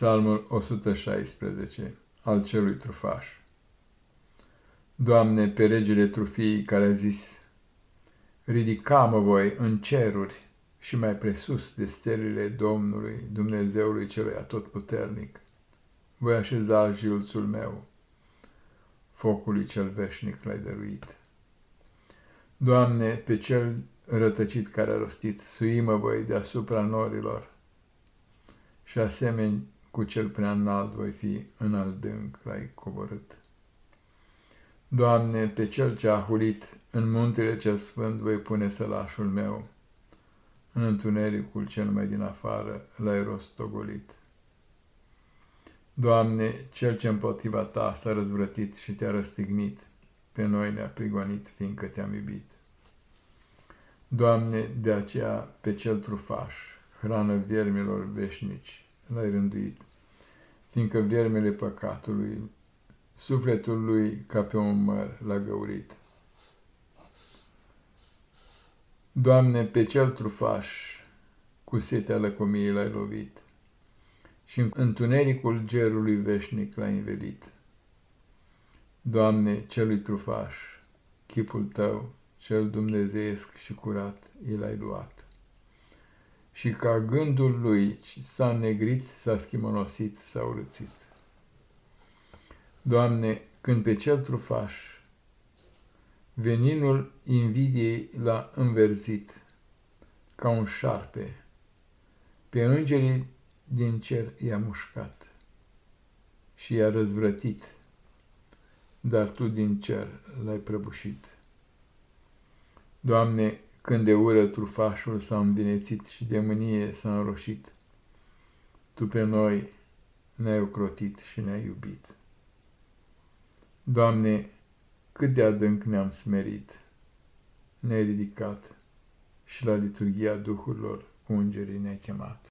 Psalmul 116 al celui trufaș Doamne, pe regele trufiei care a zis, Ridica-mă voi în ceruri și mai presus de stelele Domnului, Dumnezeului celui atotputernic, voi așeza jilțul meu, focului cel veșnic l-ai dăruit. Doamne, pe cel rătăcit care a rostit, suimă voi deasupra norilor și asemeni cu cel prea înalt voi fi în adânc l-ai coborât. Doamne, pe cel ce a hulit în muntele cel sfânt voi pune sălașul meu, în întunericul cel mai din afară l-ai rostogolit. Doamne, cel ce împotriva ta s-a răzvrătit și te-a răstignit, pe noi ne-a prigonit, fiindcă te-am iubit. Doamne, de aceea pe cel trufaș, hrană viermilor veșnici, l-ai rânduit, fiindcă viermele păcatului, sufletul lui ca pe un măr l-a găurit. Doamne, pe cel trufaș, cu setea lăcomiei l-ai lovit și în întunericul gerului veșnic l-ai învelit. Doamne, celui trufaș, chipul tău, cel dumnezeiesc și curat, i l-ai luat și ca gândul lui s-a negrit, s-a schimonosit, s-a urățit. Doamne, când pe cel trufaș veninul invidiei l-a înverzit, ca un șarpe, pe îngerii din cer i-a mușcat și i-a răzvrătit, dar Tu din cer l-ai prăbușit. Doamne, când de ură trufașul s-a învinețit și de mânie s-a înroșit, Tu pe noi ne-ai ocrotit și ne-ai iubit. Doamne, cât de adânc ne-am smerit, ne-ai ridicat și la liturgia Duhurilor ungerii ne-ai chemat.